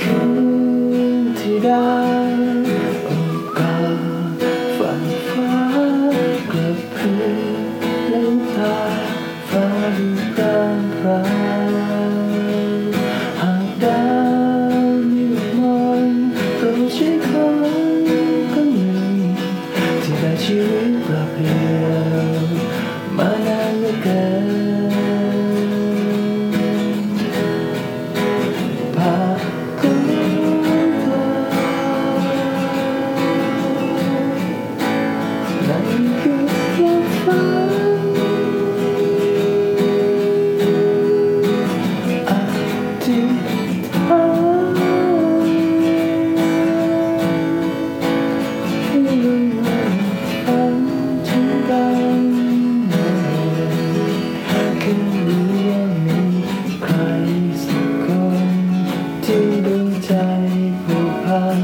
คืนที่ดาอกาฝันฟ้ากระเพื่อน้ำตาฟ้าดูตามราหากดาวมีมนต์เราใช้คำคนหนึ่งที่ได้ชีวิตปรัเปลี่ยน ที่ดึงใจผูกพัน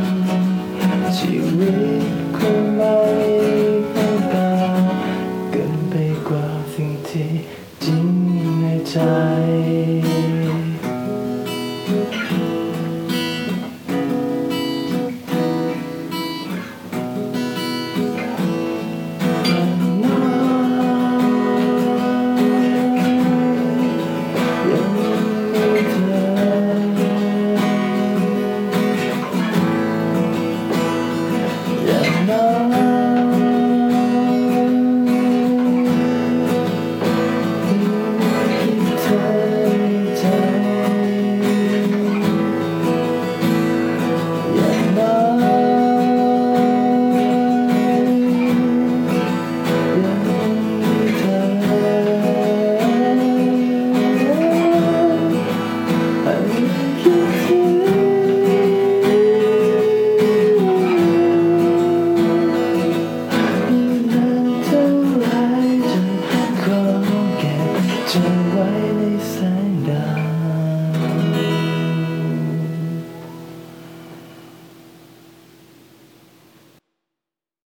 ชีวิตคงไม่ต้องการเกินไปกว่าสิ่งที่จริงในใจ anything.